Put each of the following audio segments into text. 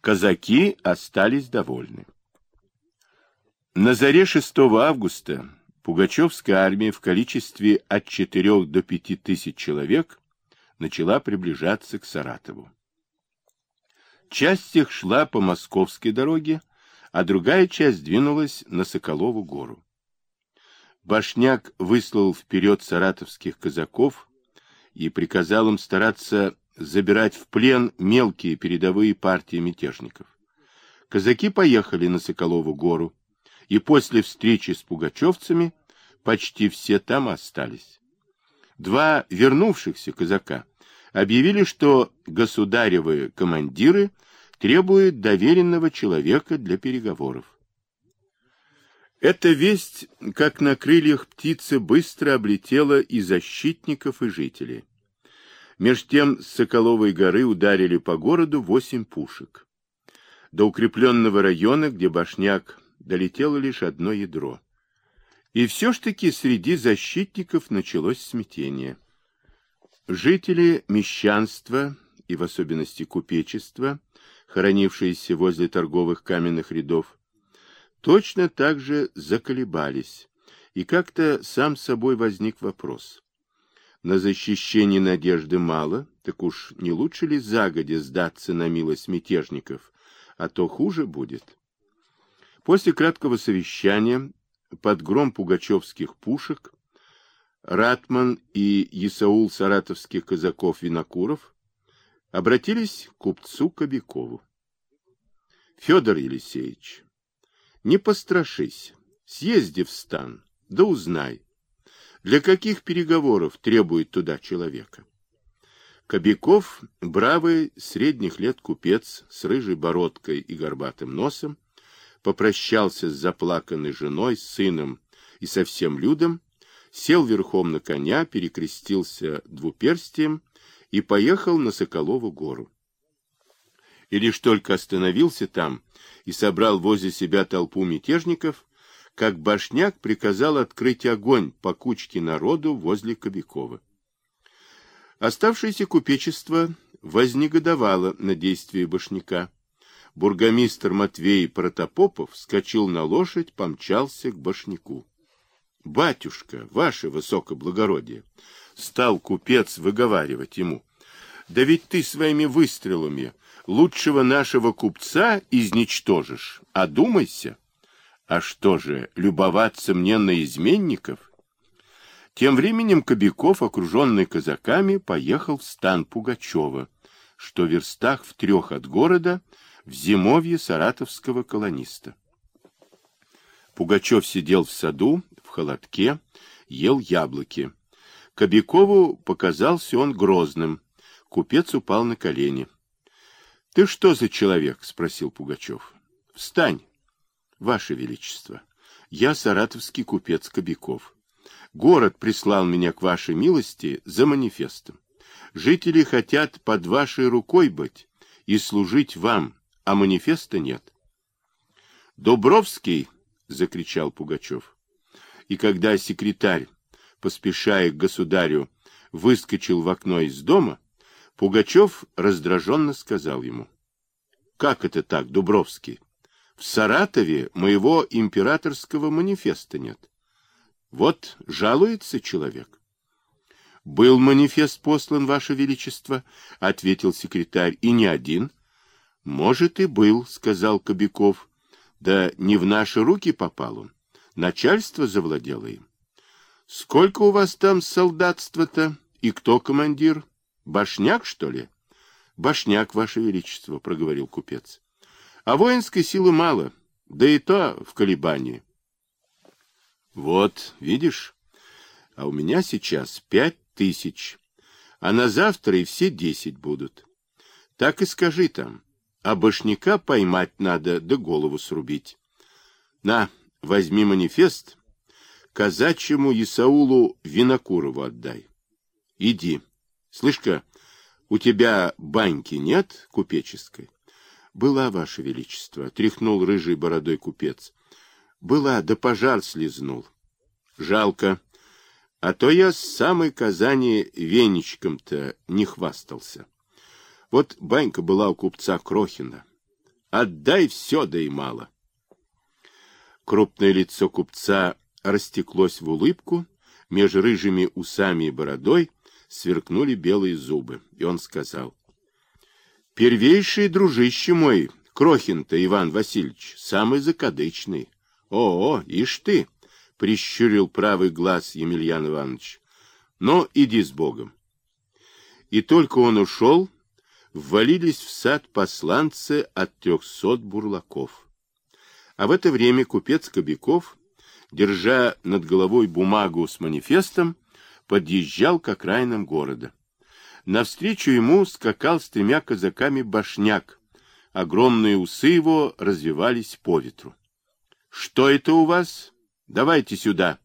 Казаки остались довольны. На заре 6 августа Пугачевская армия в количестве от 4 до 5 тысяч человек начала приближаться к Саратову. Часть их шла по московской дороге, а другая часть двинулась на Соколову гору. Башняк выслал вперед саратовских казаков и приказал им стараться забирать в плен мелкие передовые партии мятежников. Казаки поехали на Соколову гору, и после встречи с пугачевцами почти все там остались. Два вернувшихся казака объявили, что государевы командиры требуют доверенного человека для переговоров. Эта весть, как на крыльях птицы, быстро облетела и защитников, и жителей. Меж тем с Соколовой горы ударили по городу восемь пушек. До укрепленного района, где башняк, долетело лишь одно ядро. И все ж таки среди защитников началось смятение. Жители мещанства, и в особенности купечества, хоронившиеся возле торговых каменных рядов, точно так же заколебались, и как-то сам собой возник вопрос. На защищение надежды мало, так уж не лучше ли загодя сдаться на милость мятежников, а то хуже будет. После краткого совещания под гром пугачевских пушек Ратман и Исаул саратовских казаков-винокуров обратились к купцу Кобякову. Федор Елисеевич, не пострашись, съезди в стан, да узнай, для каких переговоров требует туда человека. Кобяков, бравый, средних лет купец с рыжей бородкой и горбатым носом, попрощался с заплаканной женой, сыном и со всем людом, сел верхом на коня, перекрестился двуперстием и поехал на Соколову гору. И лишь только остановился там и собрал возле себя толпу мятежников, как Башняк приказал открыть огонь по кучке народу возле Кобякова. Оставшееся купечество вознегодовало на действия Башняка. Бургомистр Матвей Протопопов вскочил на лошадь, помчался к Башняку. — Батюшка, ваше высокоблагородие! — стал купец выговаривать ему. — Да ведь ты своими выстрелами лучшего нашего купца изничтожишь. Одумайся. А что же, любоваться мне на изменников? Тем временем Кобяков, окруженный казаками, поехал в стан Пугачева, что в верстах в трех от города, в зимовье саратовского колониста. Пугачев сидел в саду, в холодке, ел яблоки. Кобякову показался он грозным. Купец упал на колени. — Ты что за человек? — спросил Пугачев. — Встань. Ваше Величество, я саратовский купец Кобяков. Город прислал меня к вашей милости за манифестом. Жители хотят под вашей рукой быть и служить вам, а манифеста нет. Дубровский, закричал Пугачев. И когда секретарь, поспешая к государю, выскочил в окно из дома, Пугачев раздраженно сказал ему. — Как это так, Дубровский? В Саратове моего императорского манифеста нет. Вот жалуется человек. — Был манифест послан, Ваше Величество, — ответил секретарь, — и не один. — Может, и был, — сказал Кобяков. — Да не в наши руки попал он. Начальство завладело им. — Сколько у вас там солдатства-то? И кто командир? Башняк, что ли? — Башняк, Ваше Величество, — проговорил купец. А воинской силы мало, да и то в колебании. Вот, видишь, а у меня сейчас пять тысяч, а на завтра и все десять будут. Так и скажи там, а башняка поймать надо, да голову срубить. На, возьми манифест, казачьему Исаулу Винокурову отдай. Иди. Слышь-ка, у тебя баньки нет купеческой? Была, ваше величество, тряхнул рыжий бородой купец. Была, да пожар слезнул. Жалко. А то я с самой Казани веничком-то не хвастался. Вот банька была у купца Крохина. Отдай все, да и мало. Крупное лицо купца растеклось в улыбку, между рыжими усами и бородой сверкнули белые зубы, и он сказал, «Первейший дружище мой, Крохин-то Иван Васильевич, самый закадычный. О, ишь ты!» — прищурил правый глаз Емельян Иванович. «Ну, иди с Богом». И только он ушел, ввалились в сад посланцы от трехсот бурлаков. А в это время купец Кобяков, держа над головой бумагу с манифестом, подъезжал к окраинам города. Навстречу ему скакал с тремя казаками башняк. Огромные усы его развивались по ветру. — Что это у вас? Давайте сюда.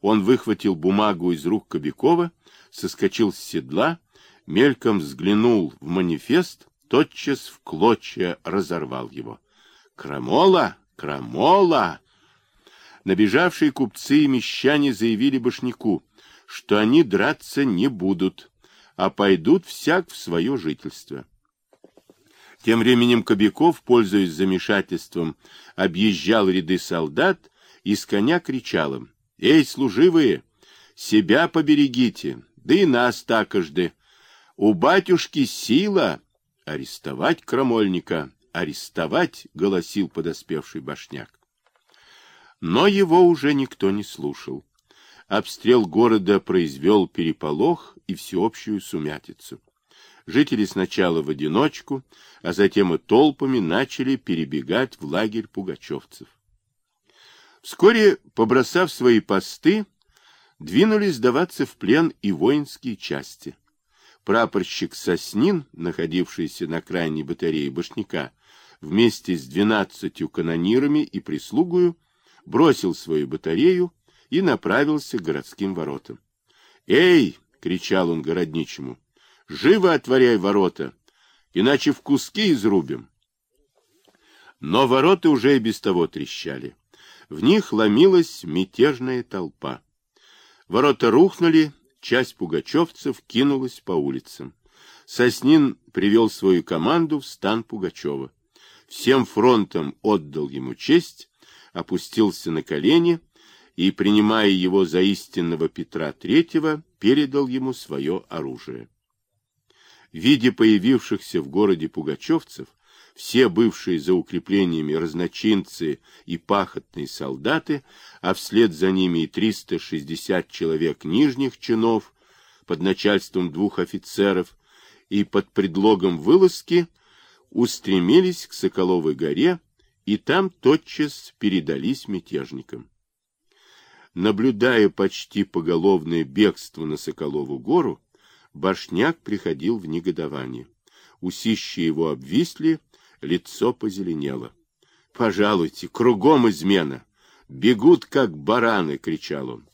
Он выхватил бумагу из рук Кобякова, соскочил с седла мельком взглянул в манифест, тотчас в клочья разорвал его. «Крамола! Крамола!» Набежавшие купцы и мещане заявили Башняку, что они драться не будут, а пойдут всяк в свое жительство. Тем временем Кобяков, пользуясь замешательством, объезжал ряды солдат и с коня кричал им, «Эй, служивые, себя поберегите, да и нас такожды, у батюшки сила арестовать крамольника, арестовать, голосил подоспевший башняк. Но его уже никто не слушал. Обстрел города произвел переполох и всеобщую сумятицу. Жители сначала в одиночку, а затем и толпами начали перебегать в лагерь пугачевцев. Вскоре, побросав свои посты, двинулись сдаваться в плен и воинские части прапорщик Соснин, находившийся на крайней батарее Башняка, вместе с двенадцатью канонирами и прислугою, бросил свою батарею и направился к городским воротам. «Эй!» — кричал он городничему. «Живо отворяй ворота, иначе в куски изрубим!» Но ворота уже и без того трещали. В них ломилась мятежная толпа. Ворота рухнули, часть пугачевцев кинулась по улицам. Соснин привел свою команду в стан Пугачева. Всем фронтом отдал ему честь, опустился на колени и, принимая его за истинного Петра Третьего, передал ему свое оружие. Видя появившихся в городе пугачевцев, все бывшие за укреплениями разночинцы и пахотные солдаты, а вслед за ними и 360 человек нижних чинов под начальством двух офицеров и под предлогом вылазки устремились к Соколовой горе и там тотчас передались мятежникам. Наблюдая почти поголовное бегство на Соколову гору, Башняк приходил в негодование. Усищи его обвисли, лицо позеленело. «Пожалуйте, кругом измена! Бегут, как бараны!» — кричал он.